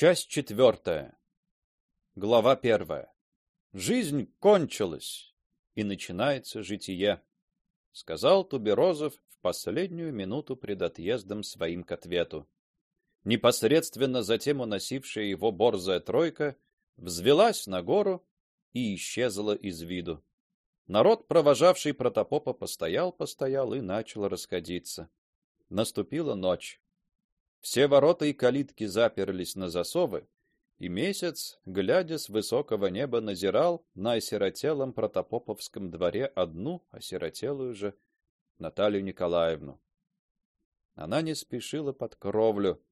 Часть четвертая. Глава первая. Жизнь кончилась, и начинается житие, сказал Туберозов в последнюю минуту пред отъездом своим к ответу. Непосредственно затем уносившая его борзая тройка взвелась на гору и исчезла из виду. Народ, провожавший протопопа, постоял, постоял и начал расходиться. Наступила ночь. Все ворота и калитки заперлись на засовы, и месяц, глядя с высокого неба, назирал на осиротелом протопоповском дворе одну осиротелую же Наталью Николаевну. Она не спешила под кровлю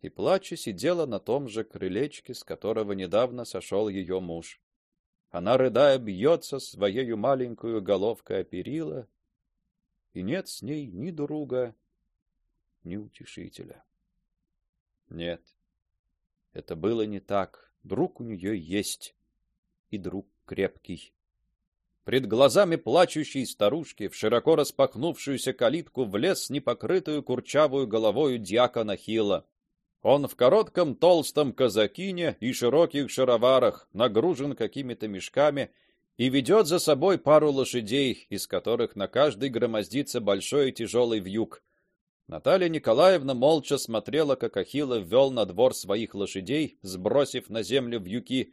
и плача сидела на том же крылечке, с которого недавно сошел ее муж. Она рыдая бьется своей маленькую головкой о перила, и нет с ней ни друга, ни утешителя. Нет. Это было не так. Друг у нее есть, и друг крепкий. Пред глазами плачущей старушки в широко распахнувшуюся калитку влез непокрытую курчавую головою дьякона Хила. Он в коротком толстом казакине и широких шароварах, нагружен какими-то мешками и ведет за собой пару лошадей, из которых на каждой громоздится большой тяжелый вьюг. Наталья Николаевна молча смотрела, как Ахилла ввел на двор своих лошадей, сбросив на землю вьюки,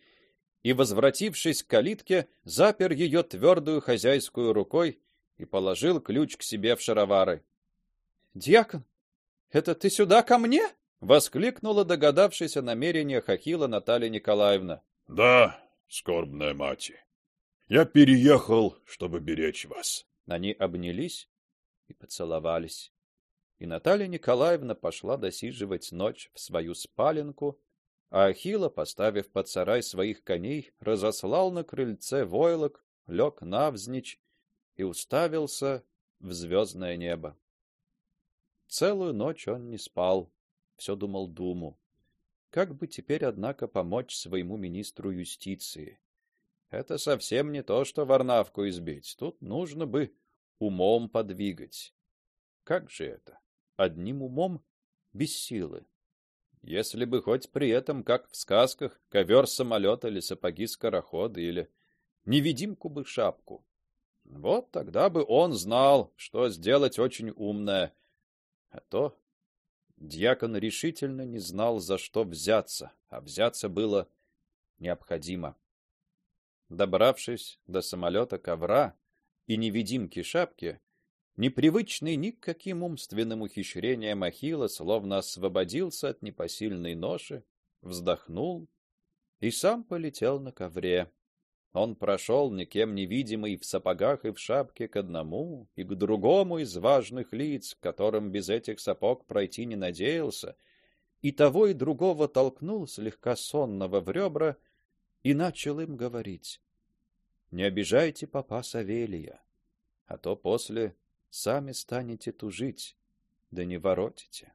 и, возвратившись к калитке, запер ее твердую хозяйскую рукой и положил ключ к себе в шаровары. Дьякон, это ты сюда ко мне? воскликнула догадавшаяся намерение Хахила Наталья Николаевна. Да, скорбная мать. Я переехал, чтобы беречь вас. Они обнялись и поцеловались. И Наталья Николаевна пошла досиживать ночь в свою спаленку, а Ахилла, поставив под сарай своих коней, разослал на крыльце войлок, лег навзничь и уставился в звездное небо. Целую ночь он не спал все думал думу. Как бы теперь, однако, помочь своему министру юстиции? Это совсем не то, что Варнавку избить. Тут нужно бы умом подвигать. Как же это? Одним умом без силы. Если бы хоть при этом, как в сказках, ковер самолета или сапоги скорохода или невидимку бы шапку. Вот тогда бы он знал, что сделать очень умное. А то Дьякон решительно не знал, за что взяться, а взяться было необходимо. Добравшись до самолета ковра и невидимки шапки, непривычный ни к каким умственным ухищрениям Ахилла словно освободился от непосильной ноши, вздохнул и сам полетел на ковре. Он прошел никем невидимый в сапогах и в шапке к одному и к другому из важных лиц, которым без этих сапог пройти не надеялся, и того и другого толкнул слегка сонного в ребра и начал им говорить: "Не обижайте папа Савелия, а то после сами станете тужить, да не воротите".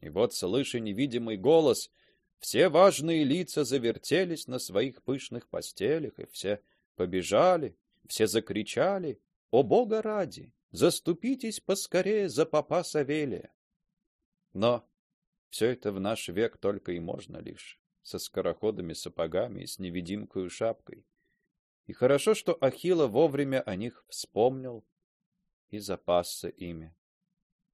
И вот слыша невидимый голос, все важные лица завертелись на своих пышных постелях, и все побежали, все закричали: "О Бога ради, заступитесь поскорее за папа Савелия!" Но все это в наш век только и можно лишь со скороходами сапогами и с невидимкой шапкой. И хорошо, что Ахилла вовремя о них вспомнил и запасся ими.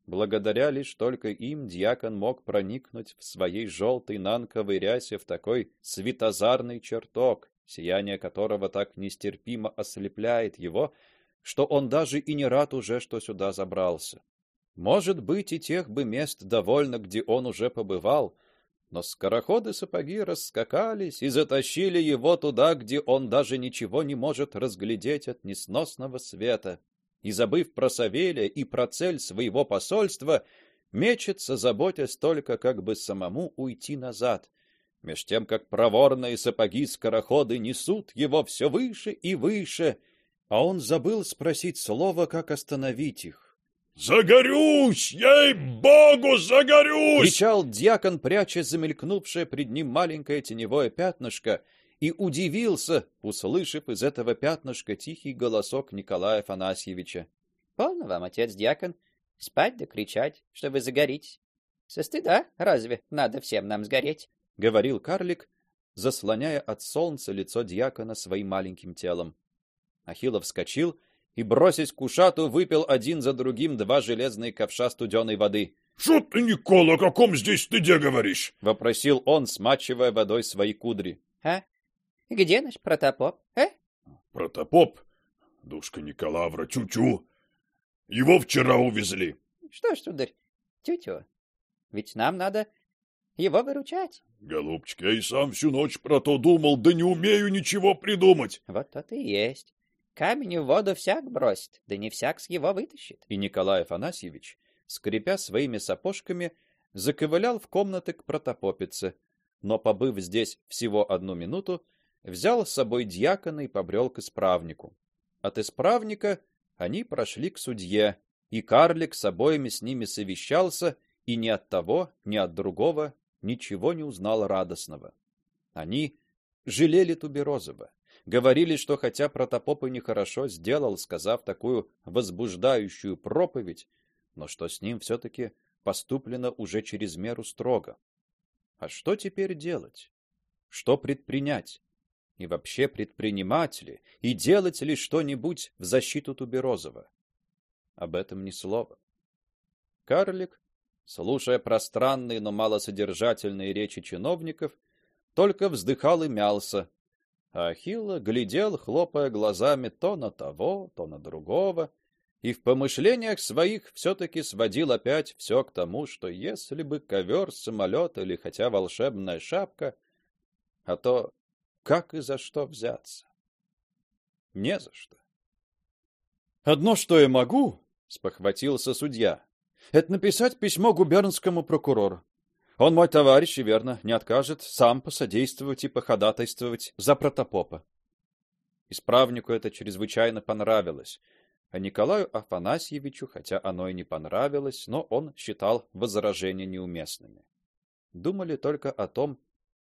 Благодаря лишь только им диакон мог проникнуть в своей желтой нанковой рясе в такой светозарный чертог, сияние которого так нестерпимо ослепляет его, что он даже и не рад уже, что сюда забрался. Может быть, и тех бы мест довольно, где он уже побывал, но скороходы сапоги раскакались и затащили его туда, где он даже ничего не может разглядеть от несносного света и, забыв про Савелия и про цель своего посольства, мечется, заботясь только как бы самому уйти назад, меж тем как проворные сапоги-скороходы несут его все выше и выше, а он забыл спросить слово, как остановить их. Загорюсь, ей-богу, загорюсь! кричал диакон, пряча замелькнувшее пред ним маленькое теневое пятнышко, и удивился, услышав из этого пятнышка тихий голосок Николая Афанасьевича. Полно вам, отец диакон, спать да кричать, что вы загоритесь. Со стыда разве надо всем нам сгореть? говорил карлик, заслоняя от солнца лицо диакона своим маленьким телом. Ахилов вскочил и, бросясь к ушату, выпил один за другим два железные ковша студеной воды. Что ты, Никола, о каком здесь стыде говоришь? вопросил он, смачивая водой свои кудри. А? Где наш протопоп? А? Протопоп, душка Николавра, чу-чу. Его вчера увезли. Что ж, сударь, тетю, ведь нам надо его выручать. Голубчик, я и сам всю ночь про то думал, да не умею ничего придумать. Вот то и есть. Камень в воду всяк бросит, да не всяк с его вытащит. И Николай Афанасьевич, скрипя своими сапожками, заковылял в комнаты к протопопице, но побыв здесь всего одну минуту, взял с собой диакона и побрел к исправнику. От исправника они прошли к судье, и карлик с обоими с ними совещался, и ни от того, ни от другого ничего не узнал радостного. Они жалели Туберозова, говорили, что хотя протопоп и нехорошо сделал, сказав такую возбуждающую проповедь, но что с ним все таки поступлено уже через меру строго. А что теперь делать? Что предпринять? И вообще предпринимать ли и делать ли что-нибудь в защиту Туберозова? Об этом ни слова. Карлик слушая пространные, но малосодержательные речи чиновников, только вздыхал и мялся. А Ахилла глядел, хлопая глазами то на того, то на другого, и в помышлениях своих все таки сводил опять все к тому, что если бы ковер, самолет или хотя волшебная шапка, а то как и за что взяться? Не за что. Одно, что я могу, спохватился судья это написать письмо губернскому прокурору. Он мой товарищ и верно не откажет сам посодействовать и походатайствовать за протопопа. Исправнику это чрезвычайно понравилось, а Николаю Афанасьевичу, хотя оно и не понравилось, но он считал возражения неуместными. Думали только о том,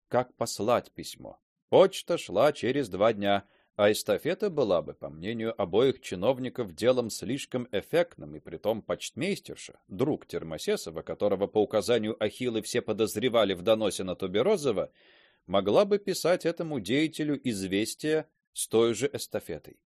как послать письмо. Почта шла через два дня, а эстафета была бы, по мнению обоих чиновников, делом слишком эффектным, и притом почтмейстерша, друг Термосесова, которого по указанию Ахиллы все подозревали в доносе на Тоберозова, могла бы писать этому деятелю известие с той же эстафетой.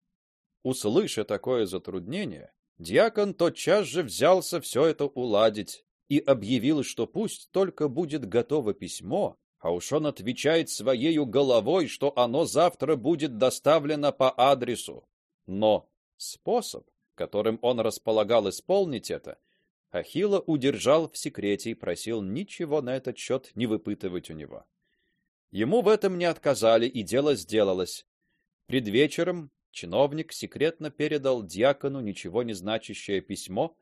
Услыша такое затруднение, диакон тотчас же взялся все это уладить и объявил, что пусть только будет готово письмо, а уж он отвечает своей головой, что оно завтра будет доставлено по адресу. Но способ, которым он располагал исполнить это, Ахилла удержал в секрете и просил ничего на этот счет не выпытывать у него. Ему в этом не отказали, и дело сделалось. Пред вечером чиновник секретно передал диакону ничего не значащее письмо,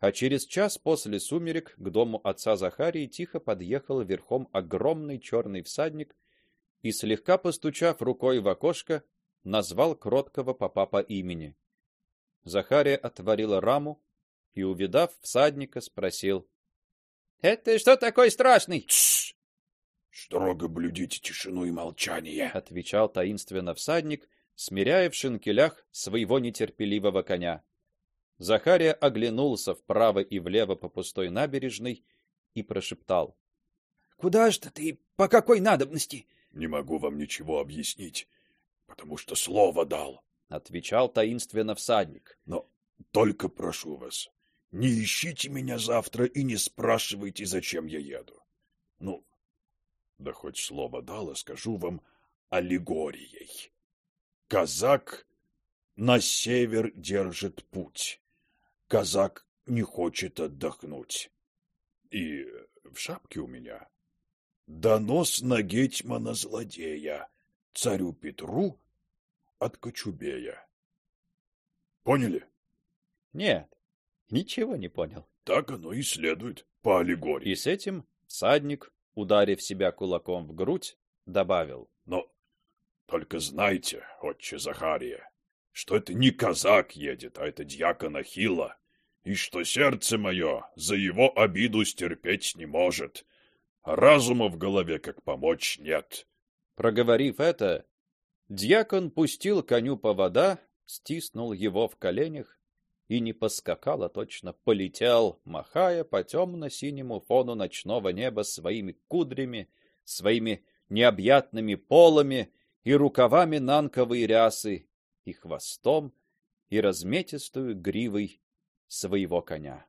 а через час после сумерек к дому отца Захарии тихо подъехал верхом огромный черный всадник и слегка постучав рукой в окошко, назвал кроткого попа по имени. Захария отворила раму и, увидав всадника, спросил: "Это что такой страшный?" Тш! Строго блюдите тишину и молчание, отвечал таинственно всадник, смиряя в шинкелях своего нетерпеливого коня. Захария оглянулся вправо и влево по пустой набережной и прошептал: "Куда ж ты? По какой надобности?" Не могу вам ничего объяснить, потому что слово дал, отвечал таинственно всадник. Но только прошу вас, не ищите меня завтра и не спрашивайте, зачем я еду. Ну, да хоть слово дало, скажу вам аллегорией. Казак на север держит путь казак не хочет отдохнуть. И в шапке у меня донос на гетьмана злодея, царю Петру от Кочубея. Поняли? Нет, ничего не понял. Так оно и следует по аллегории. И с этим всадник, ударив себя кулаком в грудь, добавил: "Но только знайте, отче Захария, что это не казак едет, а это дьякон Ахилла, и что сердце мое за его обиду стерпеть не может, а разума в голове как помочь нет. Проговорив это, дьякон пустил коню повода, стиснул его в коленях и не поскакал, а точно полетел, махая по темно синему фону ночного неба своими кудрями, своими необъятными полами и рукавами нанковой рясы, и хвостом, и разметистую гривой своего коня.